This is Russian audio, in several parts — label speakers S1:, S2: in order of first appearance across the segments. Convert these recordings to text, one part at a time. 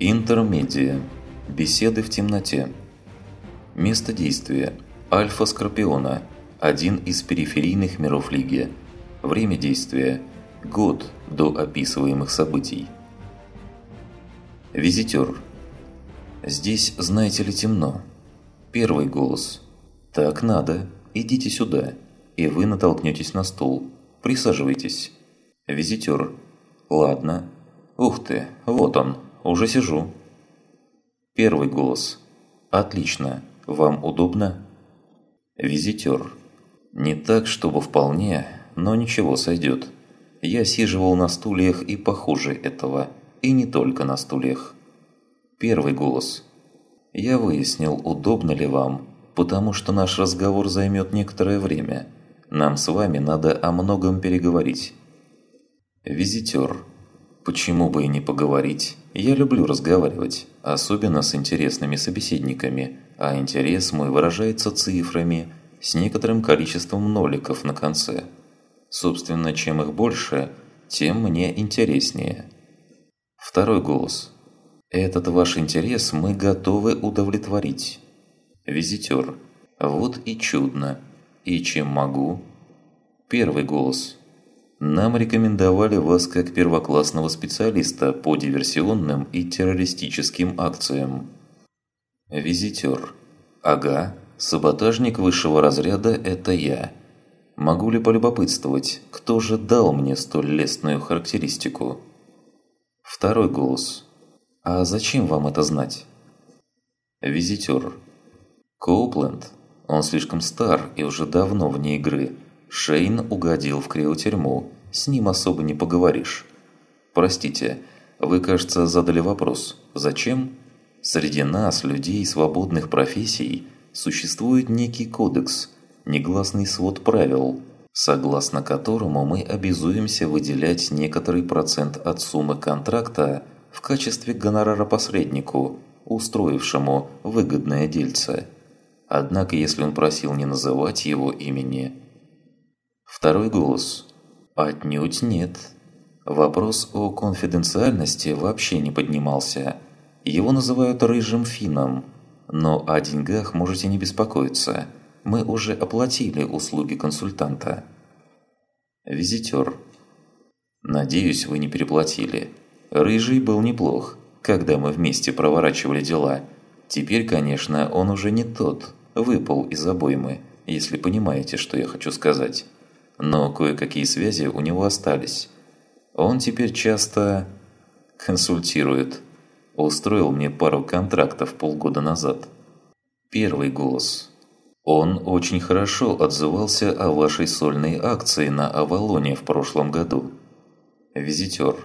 S1: Интермедия. Беседы в темноте. Место действия. Альфа Скорпиона. Один из периферийных миров Лиги. Время действия. Год до описываемых событий. Визитер. Здесь, знаете ли, темно. Первый голос. Так надо. Идите сюда. И вы натолкнетесь на стул. Присаживайтесь. Визитер. Ладно. Ух ты, вот он. Уже сижу. Первый голос. Отлично. Вам удобно? Визитер. Не так, чтобы вполне, но ничего сойдет. Я сиживал на стульях и похуже этого. И не только на стульях. Первый голос. Я выяснил, удобно ли вам, потому что наш разговор займет некоторое время. Нам с вами надо о многом переговорить. Визитер. Почему бы и не поговорить? Я люблю разговаривать, особенно с интересными собеседниками, а интерес мой выражается цифрами, с некоторым количеством ноликов на конце. Собственно, чем их больше, тем мне интереснее. Второй голос. Этот ваш интерес мы готовы удовлетворить. Визитер. Вот и чудно. И чем могу? Первый голос. Нам рекомендовали вас как первоклассного специалиста по диверсионным и террористическим акциям. Визитер. Ага, саботажник высшего разряда – это я. Могу ли полюбопытствовать, кто же дал мне столь лестную характеристику? Второй голос. А зачем вам это знать? Визитер. Коупленд. Он слишком стар и уже давно вне игры – Шейн угодил в криотюрьму, с ним особо не поговоришь. Простите, вы, кажется, задали вопрос «Зачем?» Среди нас, людей свободных профессий, существует некий кодекс, негласный свод правил, согласно которому мы обязуемся выделять некоторый процент от суммы контракта в качестве гонорара посреднику, устроившему выгодное дельце. Однако, если он просил не называть его имени – Второй голос. Отнюдь нет. Вопрос о конфиденциальности вообще не поднимался. Его называют «рыжим фином». Но о деньгах можете не беспокоиться. Мы уже оплатили услуги консультанта. Визитер. Надеюсь, вы не переплатили. Рыжий был неплох, когда мы вместе проворачивали дела. Теперь, конечно, он уже не тот, выпал из обоймы, если понимаете, что я хочу сказать но кое-какие связи у него остались. Он теперь часто консультирует. Устроил мне пару контрактов полгода назад. Первый голос. Он очень хорошо отзывался о вашей сольной акции на Авалоне в прошлом году. Визитер.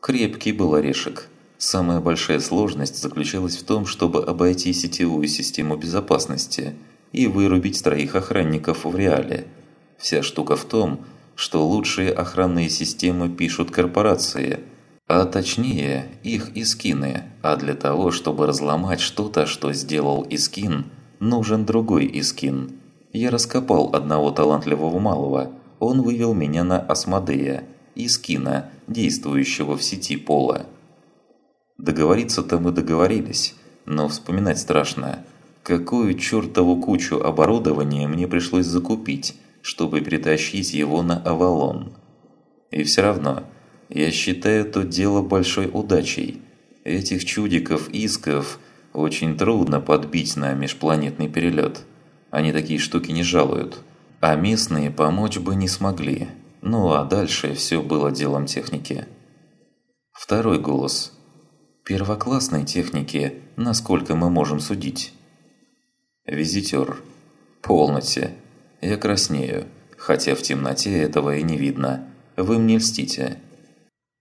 S1: Крепкий был орешек. Самая большая сложность заключалась в том, чтобы обойти сетевую систему безопасности и вырубить троих охранников в реале – Вся штука в том, что лучшие охранные системы пишут корпорации, а точнее их искины, а для того, чтобы разломать что-то, что сделал искин, нужен другой искин. Я раскопал одного талантливого малого, он вывел меня на Асмодея, искина, действующего в сети Пола. Договориться-то мы договорились, но вспоминать страшно. Какую чертову кучу оборудования мне пришлось закупить, чтобы притащить его на Авалон. И все равно, я считаю то дело большой удачей. Этих чудиков-исков очень трудно подбить на межпланетный перелет. Они такие штуки не жалуют. А местные помочь бы не смогли. Ну а дальше все было делом техники. Второй голос. Первоклассной техники, насколько мы можем судить. Визитер. Полноте. Я краснею, хотя в темноте этого и не видно. Вы мне льстите.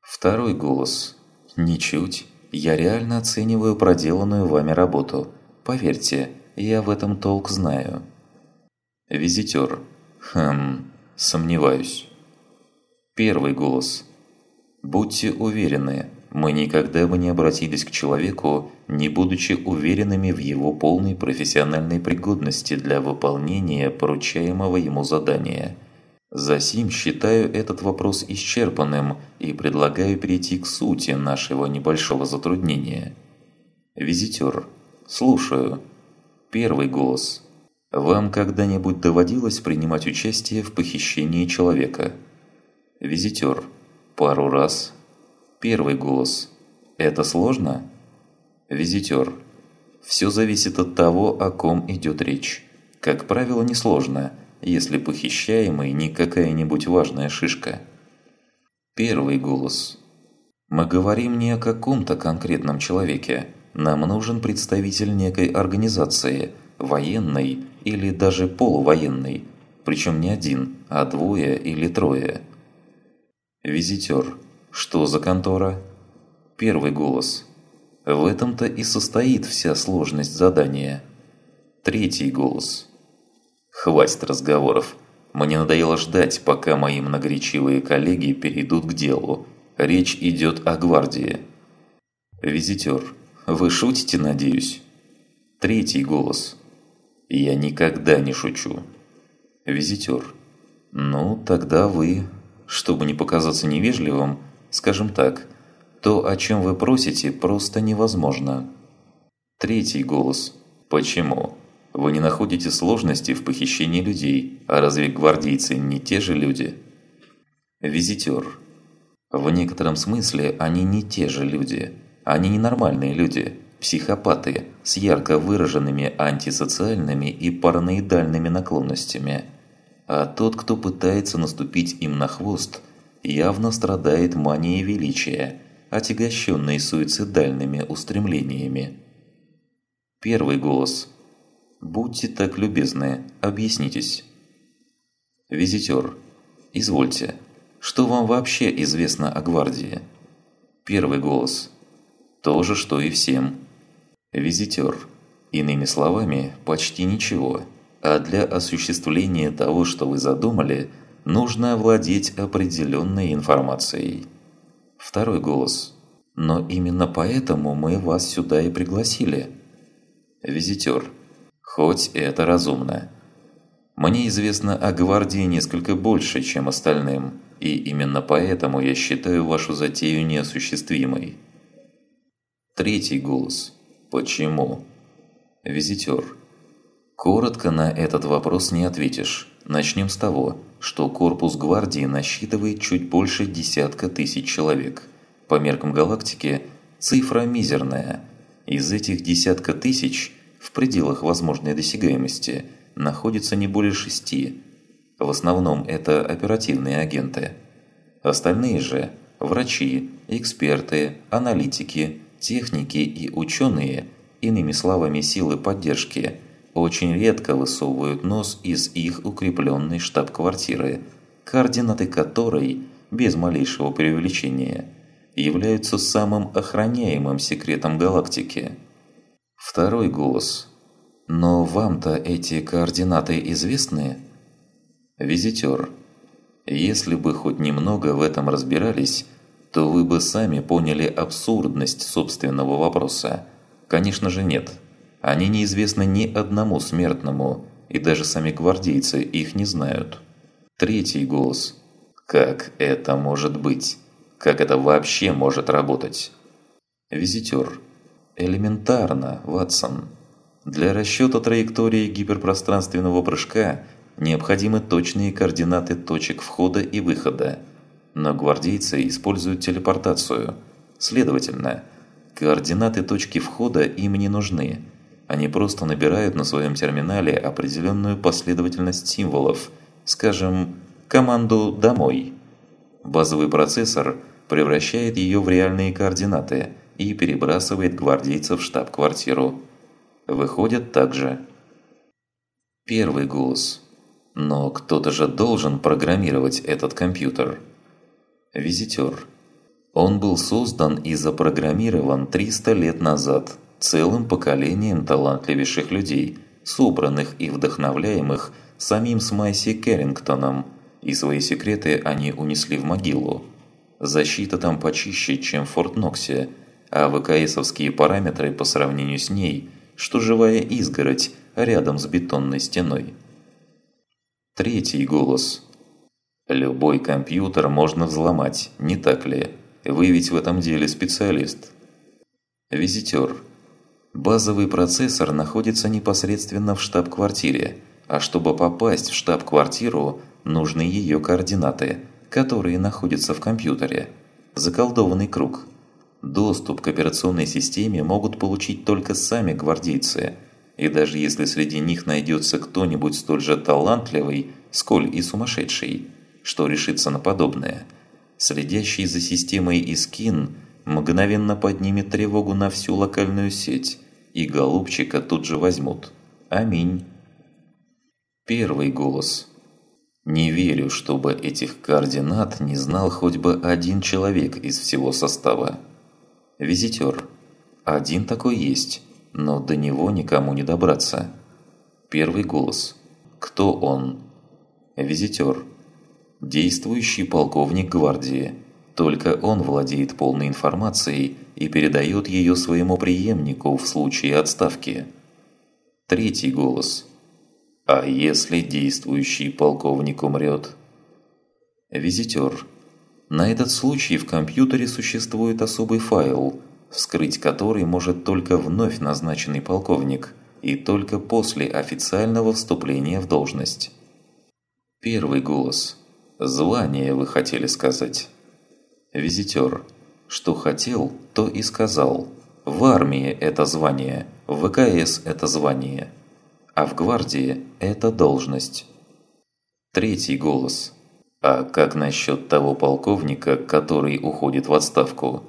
S1: Второй голос. Ничуть. Я реально оцениваю проделанную вами работу. Поверьте, я в этом толк знаю. Визитер. Хм, сомневаюсь. Первый голос. Будьте уверены, мы никогда бы не обратились к человеку, не будучи уверенными в его полной профессиональной пригодности для выполнения поручаемого ему задания. Засим считаю этот вопрос исчерпанным и предлагаю перейти к сути нашего небольшого затруднения. Визитер. Слушаю. Первый голос. Вам когда-нибудь доводилось принимать участие в похищении человека? Визитер. Пару раз. Первый голос. Это сложно? Визитер. Все зависит от того, о ком идет речь. Как правило, несложно – если похищаемый не какая-нибудь важная шишка. Первый голос. Мы говорим не о каком-то конкретном человеке. Нам нужен представитель некой организации, военной или даже полувоенной, причем не один, а двое или трое. Визитер. Что за контора? Первый голос. В этом-то и состоит вся сложность задания. Третий голос. Хватит разговоров. Мне надоело ждать, пока мои многоречивые коллеги перейдут к делу. Речь идет о гвардии. Визитер. Вы шутите, надеюсь? Третий голос. Я никогда не шучу. Визитер. Ну, тогда вы, чтобы не показаться невежливым, скажем так, то, о чем вы просите, просто невозможно. Третий голос. Почему? Вы не находите сложности в похищении людей, а разве гвардейцы не те же люди? Визитер. В некотором смысле они не те же люди. Они ненормальные люди, психопаты с ярко выраженными антисоциальными и параноидальными наклонностями. А тот, кто пытается наступить им на хвост, явно страдает манией величия, отягощенной суицидальными устремлениями. Первый голос – Будьте так любезны, объяснитесь. Визитер. Извольте. Что вам вообще известно о гвардии? Первый голос. То же, что и всем. Визитер. Иными словами, почти ничего. А для осуществления того, что вы задумали, нужно овладеть определенной информацией. Второй голос. Но именно поэтому мы вас сюда и пригласили. Визитер. Хоть это разумно. Мне известно о гвардии несколько больше, чем остальным, и именно поэтому я считаю вашу затею неосуществимой. Третий голос. Почему? Визитер. Коротко на этот вопрос не ответишь. Начнем с того, что корпус гвардии насчитывает чуть больше десятка тысяч человек. По меркам галактики цифра мизерная. Из этих десятка тысяч – в пределах возможной досягаемости находится не более шести. В основном это оперативные агенты. Остальные же – врачи, эксперты, аналитики, техники и ученые, иными словами силы поддержки, очень редко высовывают нос из их укрепленной штаб-квартиры, координаты которой, без малейшего преувеличения, являются самым охраняемым секретом галактики – Второй голос. «Но вам-то эти координаты известны?» Визитер. «Если бы хоть немного в этом разбирались, то вы бы сами поняли абсурдность собственного вопроса. Конечно же нет. Они неизвестны ни одному смертному, и даже сами гвардейцы их не знают. Третий голос. Как это может быть? Как это вообще может работать? Визитер. Элементарно, Ватсон. Для расчета траектории гиперпространственного прыжка необходимы точные координаты точек входа и выхода. Но гвардейцы используют телепортацию. Следовательно, координаты точки входа им не нужны. Они просто набирают на своем терминале определенную последовательность символов, скажем, команду «Домой». Базовый процессор превращает ее в реальные координаты – и перебрасывает гвардейцев в штаб-квартиру. Выходят также. Первый голос. Но кто-то же должен программировать этот компьютер. Визитер. Он был создан и запрограммирован 300 лет назад целым поколением талантливейших людей, собранных и вдохновляемых самим Смайси Керрингтоном, и свои секреты они унесли в могилу. Защита там почище, чем в Форт Ноксе, а ВКСовские параметры по сравнению с ней, что живая изгородь рядом с бетонной стеной. Третий голос. Любой компьютер можно взломать, не так ли? Вы ведь в этом деле специалист. Визитер. Базовый процессор находится непосредственно в штаб-квартире, а чтобы попасть в штаб-квартиру, нужны ее координаты, которые находятся в компьютере. Заколдованный круг. Доступ к операционной системе могут получить только сами гвардейцы, и даже если среди них найдется кто-нибудь столь же талантливый, сколь и сумасшедший, что решится на подобное, следящий за системой Искин мгновенно поднимет тревогу на всю локальную сеть, и голубчика тут же возьмут. Аминь. Первый голос. Не верю, чтобы этих координат не знал хоть бы один человек из всего состава. Визитер. Один такой есть, но до него никому не добраться. Первый голос. Кто он? Визитер. Действующий полковник гвардии. Только он владеет полной информацией и передает ее своему преемнику в случае отставки. Третий голос. А если действующий полковник умрет? Визитер. На этот случай в компьютере существует особый файл, вскрыть который может только вновь назначенный полковник и только после официального вступления в должность. Первый голос. Звание вы хотели сказать. Визитер. Что хотел, то и сказал. В армии это звание, в ВКС это звание, а в гвардии это должность. Третий голос. А как насчет того полковника, который уходит в отставку?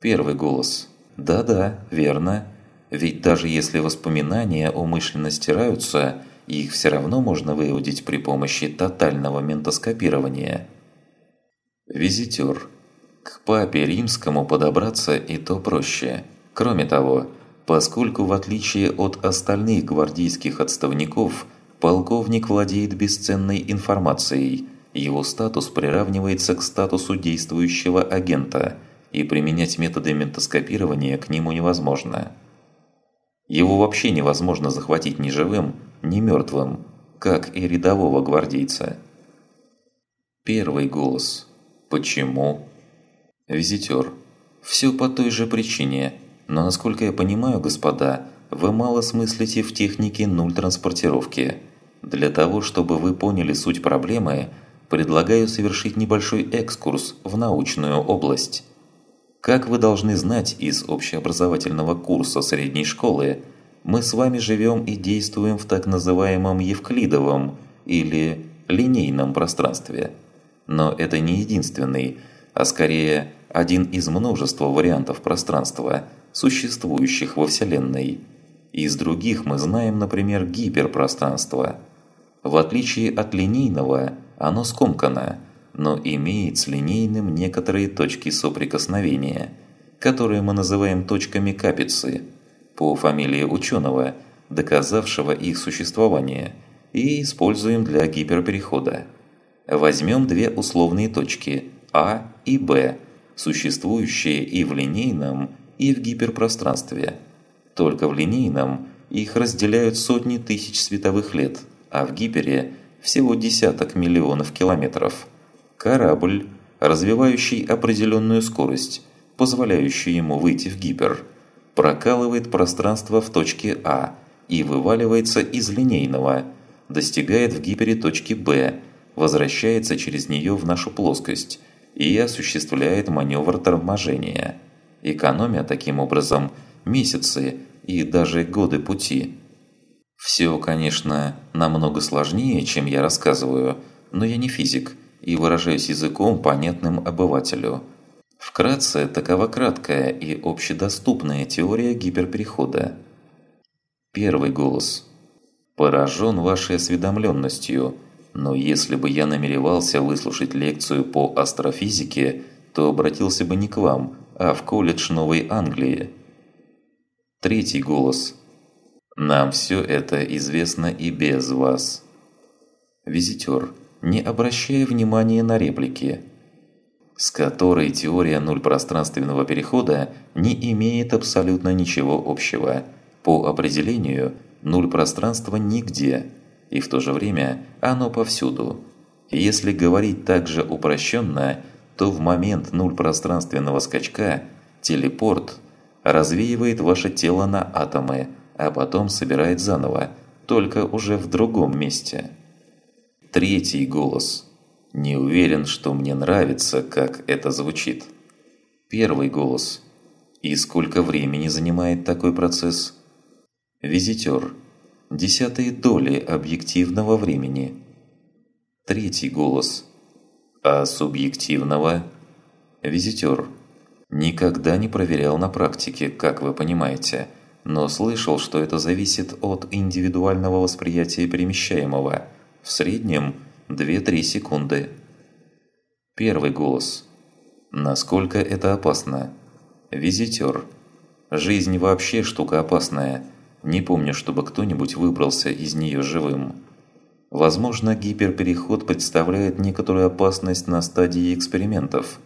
S1: Первый голос. Да-да, верно. Ведь даже если воспоминания умышленно стираются, их все равно можно выудить при помощи тотального ментоскопирования. Визитер. К папе римскому подобраться и то проще. Кроме того, поскольку в отличие от остальных гвардейских отставников, полковник владеет бесценной информацией, его статус приравнивается к статусу действующего агента, и применять методы ментоскопирования к нему невозможно. Его вообще невозможно захватить ни живым, ни мертвым, как и рядового гвардейца. Первый голос. Почему? Визитер. Все по той же причине, но насколько я понимаю, господа, вы мало смыслите в технике нуль транспортировки. Для того, чтобы вы поняли суть проблемы, предлагаю совершить небольшой экскурс в научную область. Как вы должны знать из общеобразовательного курса средней школы, мы с вами живем и действуем в так называемом Евклидовом или линейном пространстве. Но это не единственный, а скорее один из множества вариантов пространства, существующих во Вселенной. Из других мы знаем, например, гиперпространство. В отличие от линейного, оно скомкано, но имеет с линейным некоторые точки соприкосновения, которые мы называем точками капицы, по фамилии ученого, доказавшего их существование, и используем для гиперперехода. Возьмем две условные точки А и Б – существующие и в линейном, и в гиперпространстве. Только в линейном их разделяют сотни тысяч световых лет, а в гипере всего десяток миллионов километров. Корабль, развивающий определенную скорость, позволяющую ему выйти в гипер, прокалывает пространство в точке А и вываливается из линейного, достигает в гипере точки Б, возвращается через нее в нашу плоскость – и осуществляет маневр торможения, экономя таким образом месяцы и даже годы пути. Все, конечно, намного сложнее, чем я рассказываю, но я не физик и выражаюсь языком, понятным обывателю. Вкратце, такова краткая и общедоступная теория гиперперехода. Первый голос. «Поражен вашей осведомленностью», но если бы я намеревался выслушать лекцию по астрофизике, то обратился бы не к вам, а в колледж Новой Англии. Третий голос. Нам все это известно и без вас. Визитер, не обращая внимания на реплики, с которой теория нульпространственного перехода не имеет абсолютно ничего общего. По определению, нуль пространства нигде – и в то же время оно повсюду. Если говорить также упрощенно, то в момент нуль пространственного скачка телепорт развеивает ваше тело на атомы, а потом собирает заново, только уже в другом месте. Третий голос. Не уверен, что мне нравится, как это звучит. Первый голос. И сколько времени занимает такой процесс? Визитер. Десятые доли объективного времени. Третий голос. А субъективного? Визитер. Никогда не проверял на практике, как вы понимаете, но слышал, что это зависит от индивидуального восприятия перемещаемого. В среднем 2-3 секунды. Первый голос. Насколько это опасно? Визитер. Жизнь вообще штука опасная. Не помню, чтобы кто-нибудь выбрался из нее живым. Возможно, гиперпереход представляет некоторую опасность на стадии экспериментов.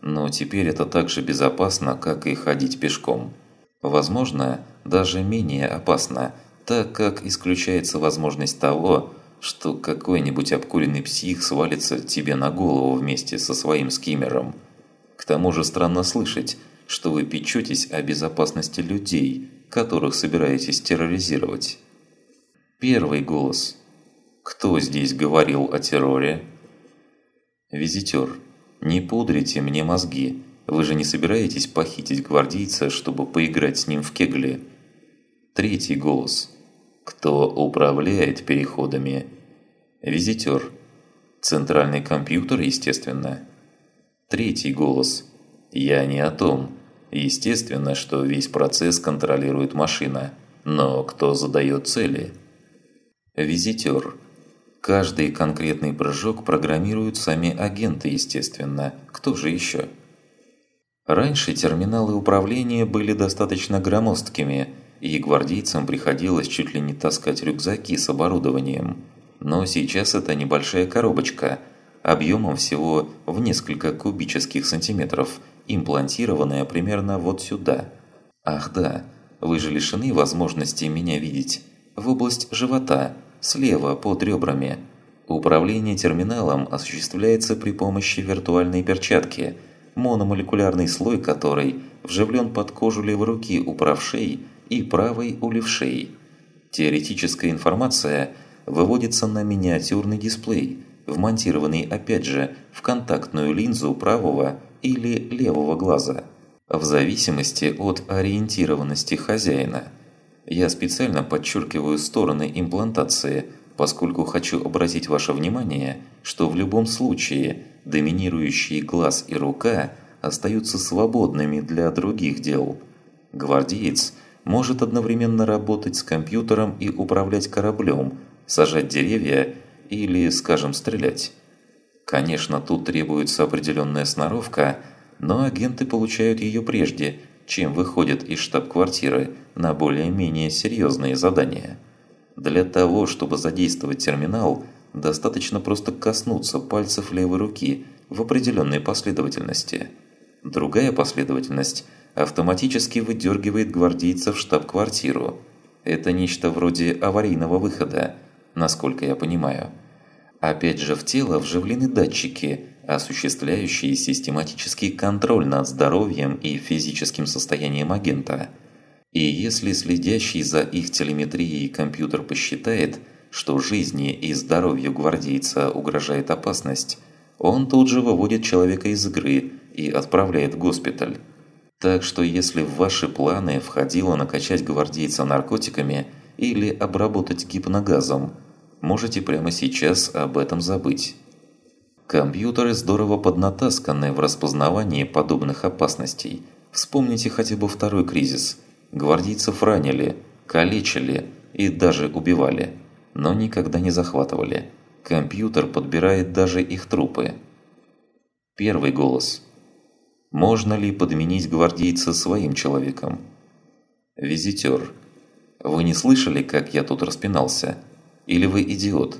S1: Но теперь это так же безопасно, как и ходить пешком. Возможно, даже менее опасно, так как исключается возможность того, что какой-нибудь обкуренный псих свалится тебе на голову вместе со своим скиммером. К тому же странно слышать, что вы печетесь о безопасности людей, которых собираетесь терроризировать. Первый голос. Кто здесь говорил о терроре? Визитер. Не пудрите мне мозги. Вы же не собираетесь похитить гвардейца, чтобы поиграть с ним в кегли? Третий голос. Кто управляет переходами? Визитер. Центральный компьютер, естественно. Третий голос. Я не о том. Естественно, что весь процесс контролирует машина, но кто задает цели? Визитер. Каждый конкретный прыжок программируют сами агенты, естественно. Кто же еще? Раньше терминалы управления были достаточно громоздкими, и гвардейцам приходилось чуть ли не таскать рюкзаки с оборудованием. Но сейчас это небольшая коробочка, объемом всего в несколько кубических сантиметров – имплантированная примерно вот сюда. Ах да, вы же лишены возможности меня видеть. В область живота, слева под ребрами. Управление терминалом осуществляется при помощи виртуальной перчатки, мономолекулярный слой которой вживлен под кожу левой руки у правшей и правой у левшей. Теоретическая информация выводится на миниатюрный дисплей, вмонтированный опять же в контактную линзу правого или левого глаза, в зависимости от ориентированности хозяина. Я специально подчеркиваю стороны имплантации, поскольку хочу обратить ваше внимание, что в любом случае доминирующие глаз и рука остаются свободными для других дел. Гвардеец может одновременно работать с компьютером и управлять кораблем, сажать деревья или, скажем, стрелять. Конечно, тут требуется определенная сноровка, но агенты получают ее прежде, чем выходят из штаб-квартиры на более-менее серьезные задания. Для того, чтобы задействовать терминал, достаточно просто коснуться пальцев левой руки в определенной последовательности. Другая последовательность автоматически выдергивает гвардейца в штаб-квартиру. Это нечто вроде аварийного выхода, насколько я понимаю. Опять же в тело вживлены датчики, осуществляющие систематический контроль над здоровьем и физическим состоянием агента. И если следящий за их телеметрией компьютер посчитает, что жизни и здоровью гвардейца угрожает опасность, он тут же выводит человека из игры и отправляет в госпиталь. Так что если в ваши планы входило накачать гвардейца наркотиками или обработать гипногазом – можете прямо сейчас об этом забыть. Компьютеры здорово поднатасканы в распознавании подобных опасностей. Вспомните хотя бы второй кризис. Гвардейцев ранили, калечили и даже убивали, но никогда не захватывали. Компьютер подбирает даже их трупы. Первый голос. Можно ли подменить гвардейца своим человеком? Визитер. Вы не слышали, как я тут распинался? Или вы идиот?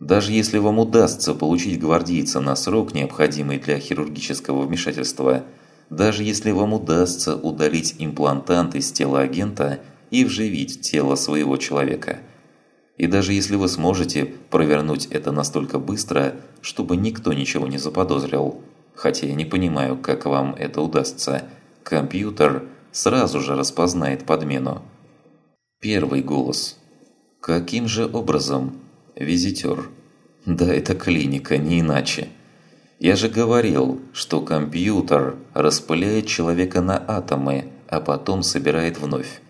S1: Даже если вам удастся получить гвардейца на срок, необходимый для хирургического вмешательства, даже если вам удастся удалить имплантант из тела агента и вживить в тело своего человека, И даже если вы сможете провернуть это настолько быстро, чтобы никто ничего не заподозрил, хотя я не понимаю, как вам это удастся, компьютер сразу же распознает подмену. Первый голос. Каким же образом? Визитер. Да это клиника, не иначе. Я же говорил, что компьютер распыляет человека на атомы, а потом собирает вновь.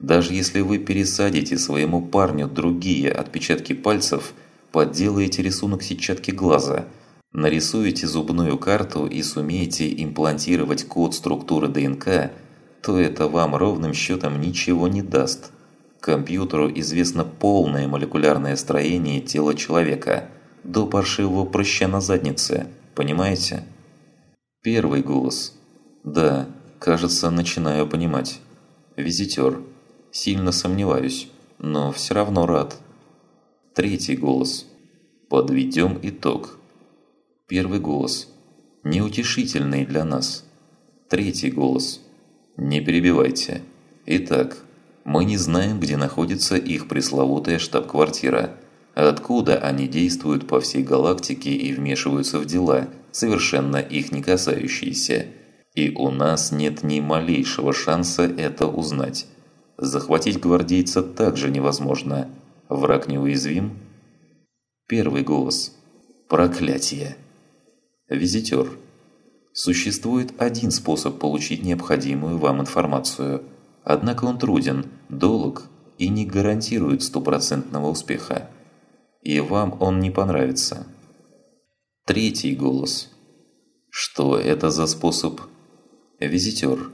S1: Даже если вы пересадите своему парню другие отпечатки пальцев, подделаете рисунок сетчатки глаза, нарисуете зубную карту и сумеете имплантировать код структуры ДНК, то это вам ровным счетом ничего не даст. Компьютеру известно полное молекулярное строение тела человека, до паршивого прыща на заднице – Понимаете? Первый голос. Да, кажется, начинаю понимать. Визитер. Сильно сомневаюсь, но все равно рад. Третий голос. Подведем итог. Первый голос. Неутешительный для нас. Третий голос. Не перебивайте. Итак, мы не знаем, где находится их пресловутая штаб-квартира – Откуда они действуют по всей галактике и вмешиваются в дела, совершенно их не касающиеся. И у нас нет ни малейшего шанса это узнать. Захватить гвардейца также невозможно. Враг неуязвим? Первый голос. Проклятие. Визитер. Существует один способ получить необходимую вам информацию. Однако он труден, долг и не гарантирует стопроцентного успеха и вам он не понравится. Третий голос. Что это за способ? Визитер.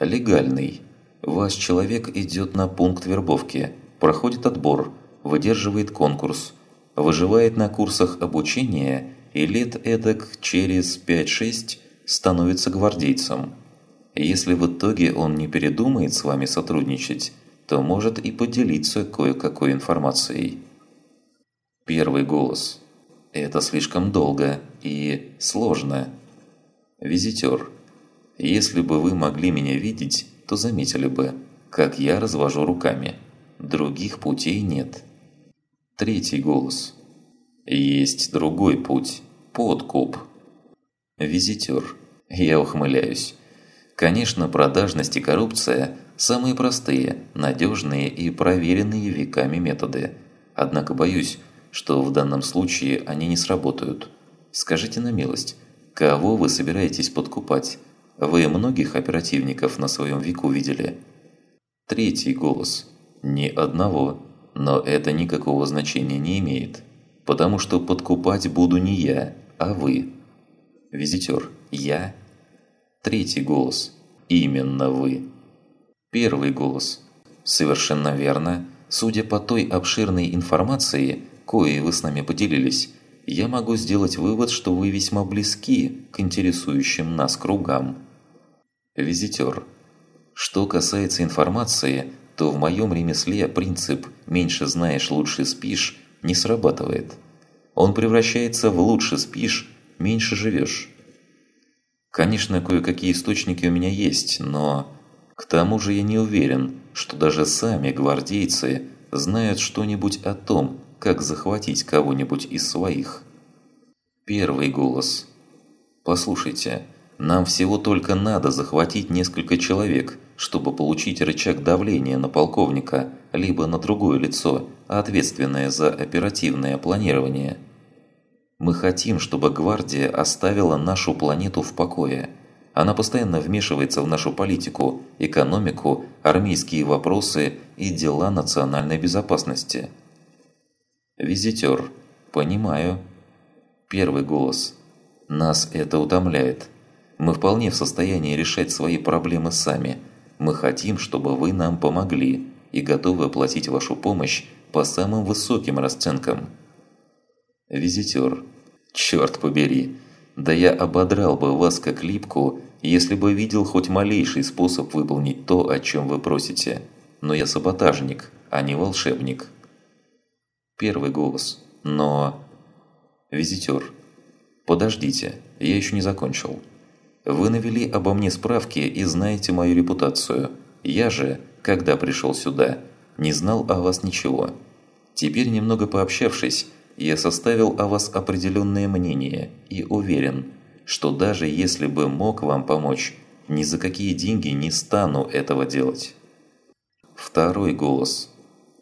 S1: Легальный. Ваш человек идет на пункт вербовки, проходит отбор, выдерживает конкурс, выживает на курсах обучения и лет эдак через 5-6 становится гвардейцем. Если в итоге он не передумает с вами сотрудничать, то может и поделиться кое-какой информацией. Первый голос. Это слишком долго и сложно. Визитер. Если бы вы могли меня видеть, то заметили бы, как я развожу руками. Других путей нет. Третий голос. Есть другой путь. Подкуп. Визитер. Я ухмыляюсь. Конечно, продажность и коррупция – самые простые, надежные и проверенные веками методы. Однако боюсь, что в данном случае они не сработают. Скажите на милость, кого вы собираетесь подкупать? Вы многих оперативников на своем веку видели? Третий голос. Ни одного. Но это никакого значения не имеет. Потому что подкупать буду не я, а вы. Визитер. Я. Третий голос. Именно вы. Первый голос. Совершенно верно. Судя по той обширной информации, коей вы с нами поделились, я могу сделать вывод, что вы весьма близки к интересующим нас кругам. Визитер. Что касается информации, то в моем ремесле принцип «меньше знаешь, лучше спишь» не срабатывает. Он превращается в «лучше спишь, меньше живешь». Конечно, кое-какие источники у меня есть, но... К тому же я не уверен, что даже сами гвардейцы знают что-нибудь о том, как захватить кого-нибудь из своих. Первый голос. «Послушайте, нам всего только надо захватить несколько человек, чтобы получить рычаг давления на полковника, либо на другое лицо, ответственное за оперативное планирование. Мы хотим, чтобы гвардия оставила нашу планету в покое. Она постоянно вмешивается в нашу политику, экономику, армейские вопросы и дела национальной безопасности». «Визитер. Понимаю». Первый голос. «Нас это утомляет. Мы вполне в состоянии решать свои проблемы сами. Мы хотим, чтобы вы нам помогли и готовы оплатить вашу помощь по самым высоким расценкам». Визитер. «Черт побери! Да я ободрал бы вас как липку, если бы видел хоть малейший способ выполнить то, о чем вы просите. Но я саботажник, а не волшебник». Первый голос. Но... Визитер. Подождите, я еще не закончил. Вы навели обо мне справки и знаете мою репутацию. Я же, когда пришел сюда, не знал о вас ничего. Теперь, немного пообщавшись, я составил о вас определенное мнение и уверен, что даже если бы мог вам помочь, ни за какие деньги не стану этого делать. Второй голос.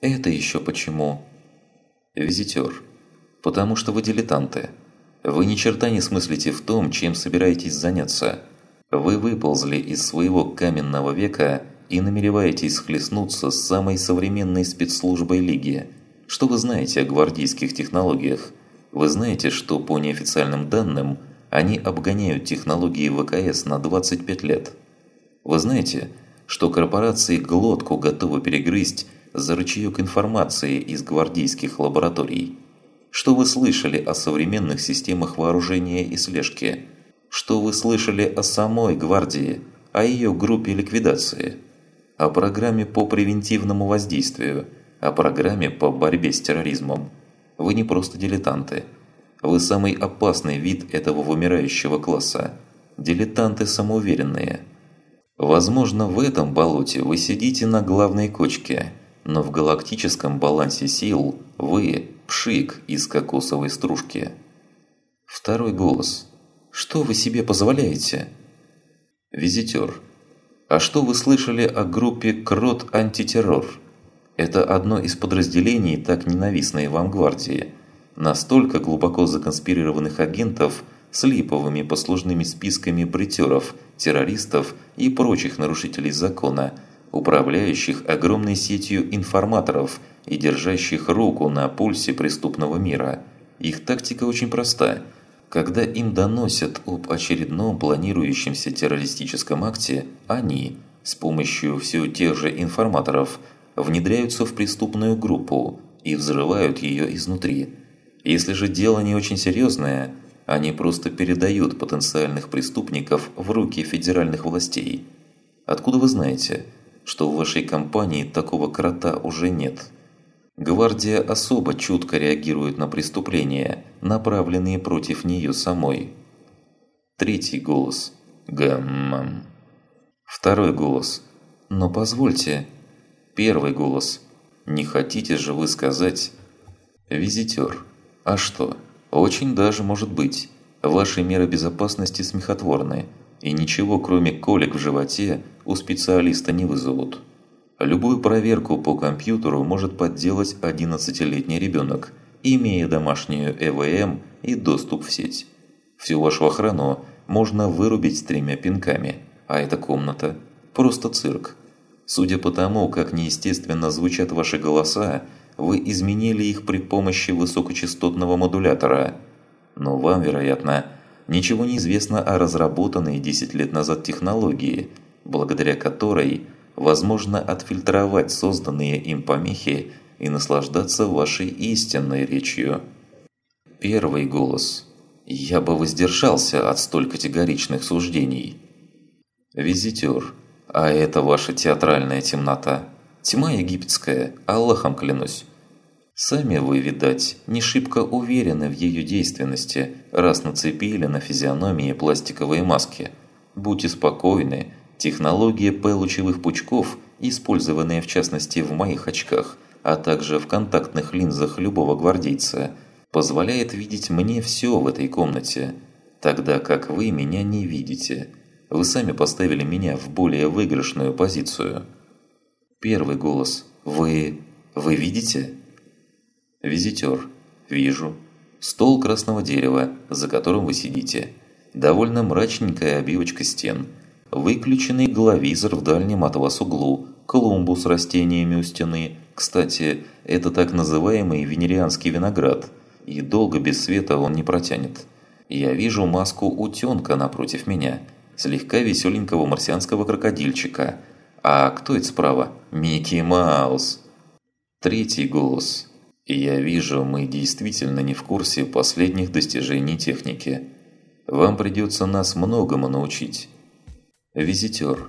S1: Это еще почему? Визитер. Потому что вы дилетанты. Вы ни черта не смыслите в том, чем собираетесь заняться. Вы выползли из своего каменного века и намереваетесь схлестнуться с самой современной спецслужбой Лиги. Что вы знаете о гвардейских технологиях? Вы знаете, что по неофициальным данным они обгоняют технологии ВКС на 25 лет. Вы знаете, что корпорации глотку готовы перегрызть за рычаек информации из гвардейских лабораторий. Что вы слышали о современных системах вооружения и слежки? Что вы слышали о самой гвардии, о ее группе ликвидации? О программе по превентивному воздействию, о программе по борьбе с терроризмом? Вы не просто дилетанты. Вы самый опасный вид этого вымирающего класса. Дилетанты самоуверенные. Возможно, в этом болоте вы сидите на главной кочке, но в галактическом балансе сил вы – пшик из кокосовой стружки. Второй голос. Что вы себе позволяете? Визитер. А что вы слышали о группе «Крот Антитеррор»? Это одно из подразделений так ненавистной вам гвардии. Настолько глубоко законспирированных агентов с липовыми послужными списками бритеров, террористов и прочих нарушителей закона – управляющих огромной сетью информаторов и держащих руку на пульсе преступного мира. Их тактика очень проста. Когда им доносят об очередном планирующемся террористическом акте, они, с помощью все тех же информаторов, внедряются в преступную группу и взрывают ее изнутри. Если же дело не очень серьезное, они просто передают потенциальных преступников в руки федеральных властей. Откуда вы знаете – что в вашей компании такого крота уже нет. Гвардия особо чутко реагирует на преступления, направленные против нее самой. Третий голос. Гаммам. Второй голос. Но позвольте. Первый голос. Не хотите же вы сказать... Визитер. А что? Очень даже может быть. Ваши меры безопасности смехотворны и ничего кроме колик в животе у специалиста не вызовут. Любую проверку по компьютеру может подделать 11-летний ребенок, имея домашнюю ЭВМ и доступ в сеть. Всю вашу охрану можно вырубить тремя пинками, а эта комната – просто цирк. Судя по тому, как неестественно звучат ваши голоса, вы изменили их при помощи высокочастотного модулятора. Но вам, вероятно, ничего не известно о разработанной 10 лет назад технологии, благодаря которой возможно отфильтровать созданные им помехи и наслаждаться вашей истинной речью. Первый голос. Я бы воздержался от столь категоричных суждений. Визитер. А это ваша театральная темнота. Тьма египетская, Аллахом клянусь. Сами вы, видать, не шибко уверены в ее действенности, раз нацепили на физиономии пластиковые маски. Будьте спокойны, технология П-лучевых пучков, использованная в частности в моих очках, а также в контактных линзах любого гвардейца, позволяет видеть мне все в этой комнате, тогда как вы меня не видите. Вы сами поставили меня в более выигрышную позицию. Первый голос. Вы... вы видите? Визитер. Вижу. Стол красного дерева, за которым вы сидите. Довольно мрачненькая обивочка стен. Выключенный головизор в дальнем от вас углу. Клумбу с растениями у стены. Кстати, это так называемый венерианский виноград. И долго без света он не протянет. Я вижу маску утенка напротив меня. Слегка веселенького марсианского крокодильчика. А кто это справа? Микки Маус. Третий голос. Я вижу, мы действительно не в курсе последних достижений техники. Вам придется нас многому научить. Визитер.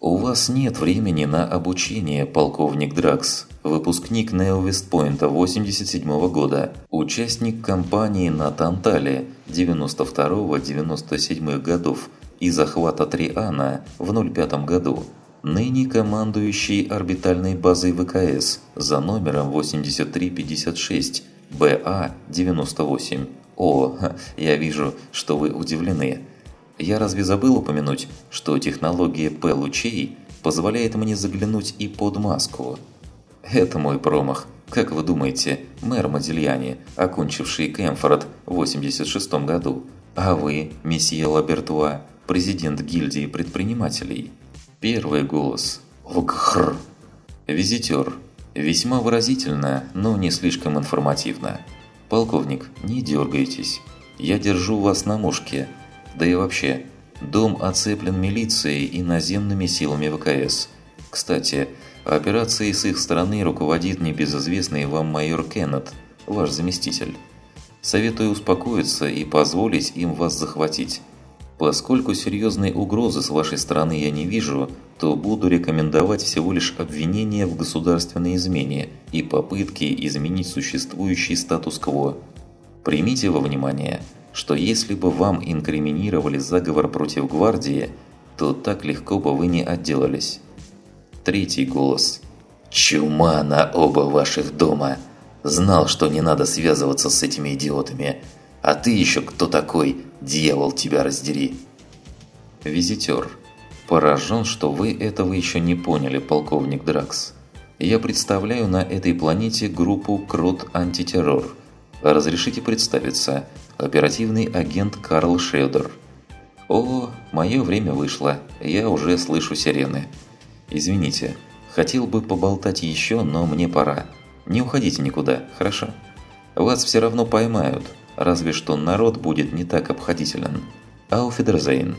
S1: У вас нет времени на обучение, полковник Дракс, выпускник Нео Вестпойнта 87 -го года, участник кампании на Тантале 92-97 годов и захвата Триана в 05 году. ныне командующий орбитальной базой ВКС за номером 8356 БА-98. О, я вижу, что вы удивлены. Я разве забыл упомянуть, что технология П-лучей позволяет мне заглянуть и под маску? Это мой промах. Как вы думаете, мэр Модильяни, окончивший Кэмфорд в 86 году, а вы, месье Лабертуа, президент гильдии предпринимателей? Первый голос. Вгхр. Визитер. Весьма выразительно, но не слишком информативно. Полковник, не дергайтесь. Я держу вас на мушке. Да и вообще, дом оцеплен милицией и наземными силами ВКС. Кстати, операцией с их стороны руководит небезызвестный вам майор Кеннет, ваш заместитель. Советую успокоиться и позволить им вас захватить. Поскольку серьезной угрозы с вашей стороны я не вижу, то буду рекомендовать всего лишь обвинение в государственной измене и попытки изменить существующий статус-кво. Примите во внимание, что если бы вам инкриминировали заговор против гвардии, то так легко бы вы не отделались. Третий голос. «Чума на оба ваших дома! Знал, что не надо связываться с этими идиотами!» А ты еще кто такой, дьявол тебя раздери?» «Визитер. Поражен, что вы этого еще не поняли, полковник Дракс. Я представляю на этой планете группу Крот Антитеррор. Разрешите представиться. Оперативный агент Карл Шредер. О, мое время вышло. Я уже слышу сирены. Извините, хотел бы поболтать еще, но мне пора. Не уходите никуда, хорошо? Вас все равно поймают, разве что народ будет не так обходителен. Ауфидерзейн.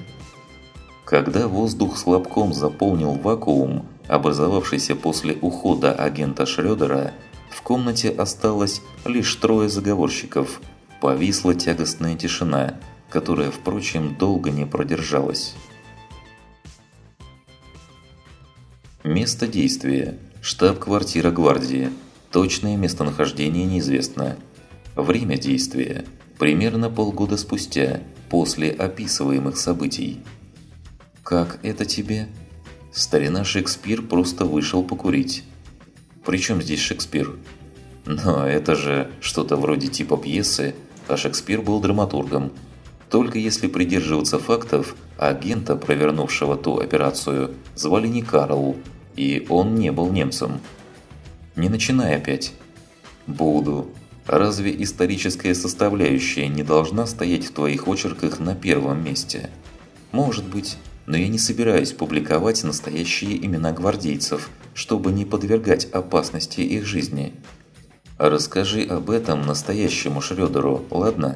S1: Когда воздух с хлопком заполнил вакуум, образовавшийся после ухода агента Шрёдера, в комнате осталось лишь трое заговорщиков. Повисла тягостная тишина, которая, впрочем, долго не продержалась. Место действия. Штаб-квартира гвардии. Точное местонахождение неизвестно. Время действия – примерно полгода спустя, после описываемых событий. «Как это тебе?» Старина Шекспир просто вышел покурить. «Причем здесь Шекспир?» «Но это же что-то вроде типа пьесы, а Шекспир был драматургом. Только если придерживаться фактов, агента, провернувшего ту операцию, звали не Карл, и он не был немцем. Не начинай опять. Буду. Разве историческая составляющая не должна стоять в твоих очерках на первом месте? Может быть, но я не собираюсь публиковать настоящие имена гвардейцев, чтобы не подвергать опасности их жизни. Расскажи об этом настоящему Шрёдеру, ладно?